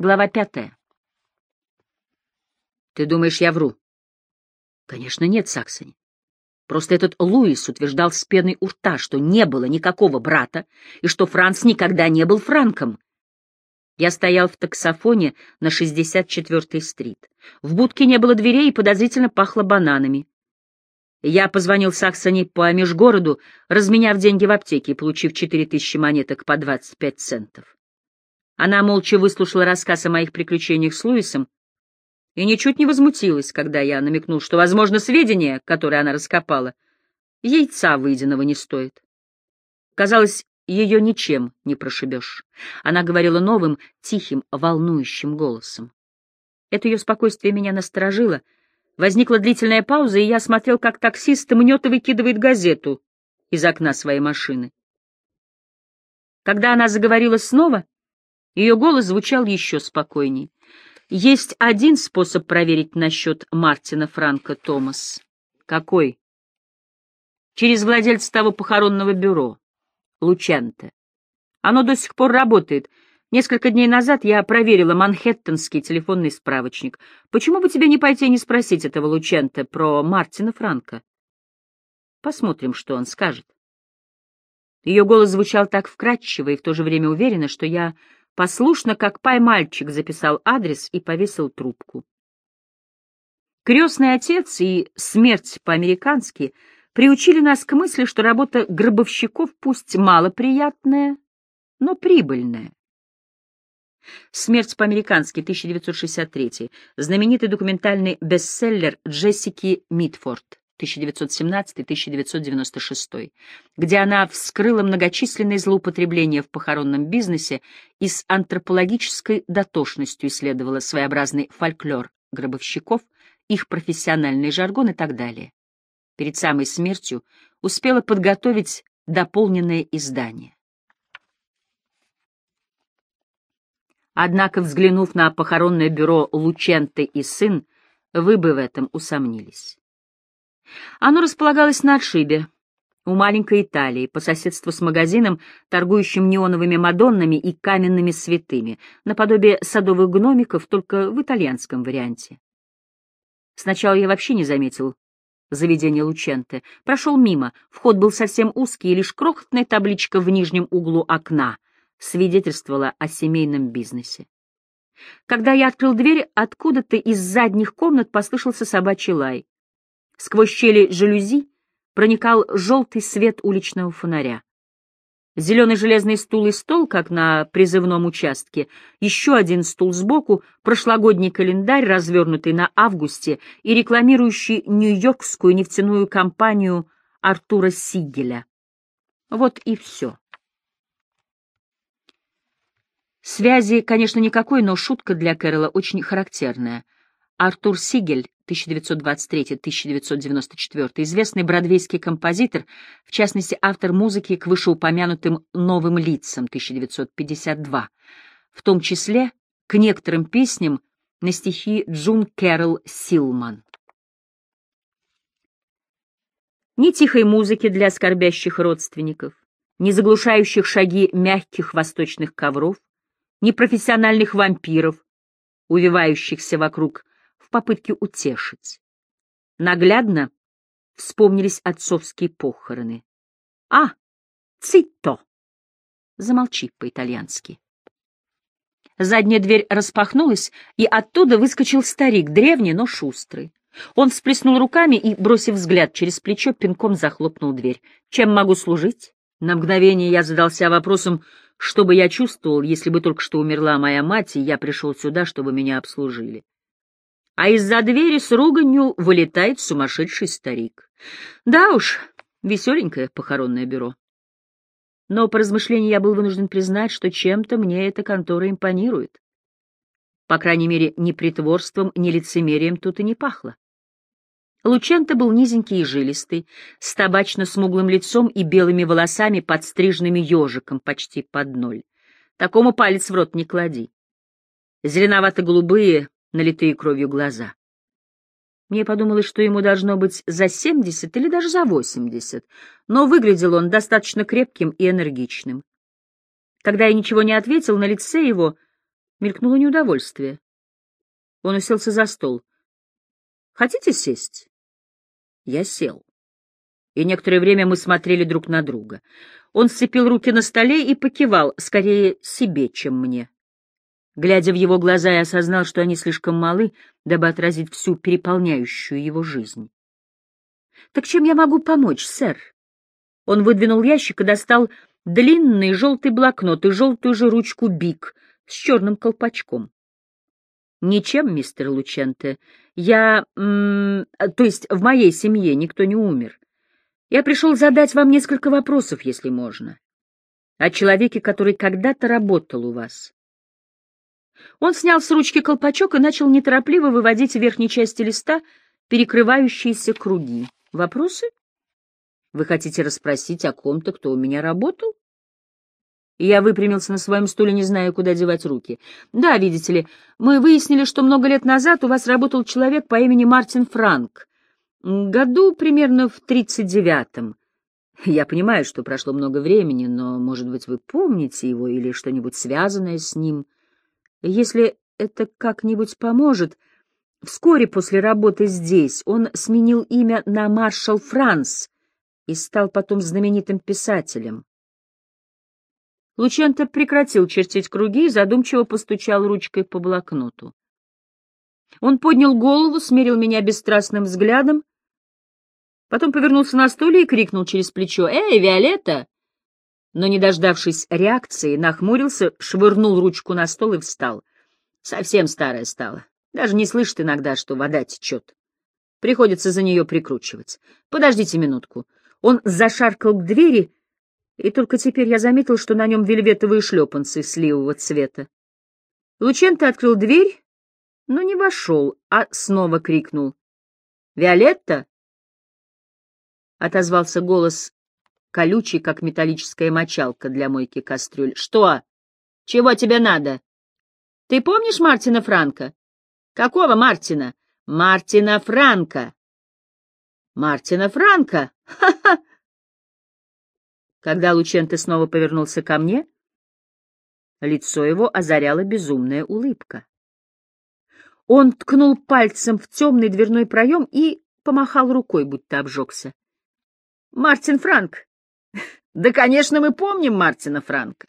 Глава пятая. Ты думаешь, я вру? Конечно, нет, Саксони. Просто этот Луис утверждал с пеной у рта, что не было никакого брата и что Франц никогда не был Франком. Я стоял в таксофоне на 64-й стрит. В будке не было дверей и подозрительно пахло бананами. Я позвонил Саксони по межгороду, разменяв деньги в аптеке и получив 4000 монеток по 25 центов. Она молча выслушала рассказ о моих приключениях с Луисом и ничуть не возмутилась, когда я намекнул, что, возможно, сведения, которые она раскопала, яйца выеденного не стоит. Казалось, ее ничем не прошибешь. Она говорила новым, тихим, волнующим голосом. Это ее спокойствие меня насторожило. Возникла длительная пауза, и я смотрел, как таксист мнет и выкидывает газету из окна своей машины. Когда она заговорила снова, ее голос звучал еще спокойней. Есть один способ проверить насчет Мартина Франка Томас. Какой? Через владельца того похоронного бюро. Лучанте. Оно до сих пор работает. Несколько дней назад я проверила манхэттенский телефонный справочник. Почему бы тебе не пойти и не спросить этого Лученте про Мартина Франка? Посмотрим, что он скажет. Ее голос звучал так вкрадчиво и в то же время уверенно, что я послушно, как пай-мальчик, записал адрес и повесил трубку. Крестный отец и смерть по-американски приучили нас к мысли, что работа гробовщиков пусть малоприятная, но прибыльная. «Смерть по-американски» 1963, знаменитый документальный бестселлер Джессики Митфорд. 1917-1996, где она вскрыла многочисленные злоупотребления в похоронном бизнесе и с антропологической дотошностью исследовала своеобразный фольклор гробовщиков, их профессиональный жаргон и так далее. Перед самой смертью успела подготовить дополненное издание. Однако, взглянув на похоронное бюро Лученте и сын, вы бы в этом усомнились. Оно располагалось на отшибе, у маленькой Италии, по соседству с магазином, торгующим неоновыми мадоннами и каменными святыми, наподобие садовых гномиков, только в итальянском варианте. Сначала я вообще не заметил заведение Лученте. Прошел мимо, вход был совсем узкий, и лишь крохотная табличка в нижнем углу окна свидетельствовала о семейном бизнесе. Когда я открыл дверь, откуда-то из задних комнат послышался собачий лай. Сквозь щели жалюзи проникал желтый свет уличного фонаря. Зеленый железный стул и стол, как на призывном участке, еще один стул сбоку, прошлогодний календарь, развернутый на августе и рекламирующий нью-йоркскую нефтяную компанию Артура Сигеля. Вот и все. Связи, конечно, никакой, но шутка для Кэрола очень характерная. Артур Сигель 1923-1994, известный бродвейский композитор, в частности, автор музыки к вышеупомянутым «Новым лицам» 1952, в том числе к некоторым песням на стихи Джун Кэрол Силман. Ни тихой музыки для скорбящих родственников, ни заглушающих шаги мягких восточных ковров, ни профессиональных вампиров, увивающихся вокруг в попытке утешить. Наглядно вспомнились отцовские похороны. «А, цитто!» Замолчи по-итальянски. Задняя дверь распахнулась, и оттуда выскочил старик, древний, но шустрый. Он всплеснул руками и, бросив взгляд через плечо, пинком захлопнул дверь. «Чем могу служить?» На мгновение я задался вопросом, что бы я чувствовал, если бы только что умерла моя мать, и я пришел сюда, чтобы меня обслужили а из-за двери с руганью вылетает сумасшедший старик. Да уж, веселенькое похоронное бюро. Но по размышлению я был вынужден признать, что чем-то мне эта контора импонирует. По крайней мере, ни притворством, ни лицемерием тут и не пахло. Лученто был низенький и жилистый, с табачно-смуглым лицом и белыми волосами, подстриженными ежиком почти под ноль. Такому палец в рот не клади. Зеленовато-голубые, налитые кровью глаза. Мне подумалось, что ему должно быть за семьдесят или даже за восемьдесят, но выглядел он достаточно крепким и энергичным. Когда я ничего не ответил, на лице его Мелькнуло неудовольствие. Он уселся за стол. «Хотите сесть?» Я сел. И некоторое время мы смотрели друг на друга. Он сцепил руки на столе и покивал, скорее себе, чем мне. Глядя в его глаза, я осознал, что они слишком малы, дабы отразить всю переполняющую его жизнь. «Так чем я могу помочь, сэр?» Он выдвинул ящик и достал длинный желтый блокнот и желтую же ручку «Бик» с черным колпачком. «Ничем, мистер Лученте. Я... То есть в моей семье никто не умер. Я пришел задать вам несколько вопросов, если можно. О человеке, который когда-то работал у вас». Он снял с ручки колпачок и начал неторопливо выводить в верхней части листа перекрывающиеся круги. «Вопросы? Вы хотите расспросить о ком-то, кто у меня работал?» Я выпрямился на своем стуле, не зная, куда девать руки. «Да, видите ли, мы выяснили, что много лет назад у вас работал человек по имени Мартин Франк. Году примерно в тридцать девятом. Я понимаю, что прошло много времени, но, может быть, вы помните его или что-нибудь связанное с ним? Если это как-нибудь поможет...» Вскоре после работы здесь он сменил имя на Маршал Франс и стал потом знаменитым писателем. Лученто прекратил чертить круги и задумчиво постучал ручкой по блокноту. Он поднял голову, смерил меня бесстрастным взглядом, потом повернулся на стуле и крикнул через плечо «Эй, Виолетта!» Но, не дождавшись реакции, нахмурился, швырнул ручку на стол и встал. Совсем старая стала. Даже не слышит иногда, что вода течет. Приходится за нее прикручивать. Подождите минутку. Он зашаркал к двери, и только теперь я заметил, что на нем вельветовые шлепанцы сливого цвета. Лученто открыл дверь, но не вошел, а снова крикнул. «Виолетта!» — отозвался голос, колючий, как металлическая мочалка для мойки кастрюль. «Что? Чего тебе надо? Ты помнишь Мартина Франка?» «Какого Мартина?» «Мартина Франка!» «Мартина Франка? Ха-ха!» Когда Лученто снова повернулся ко мне, лицо его озаряла безумная улыбка. Он ткнул пальцем в темный дверной проем и помахал рукой, будто обжегся. — Мартин Франк! Да, конечно, мы помним Мартина Франка.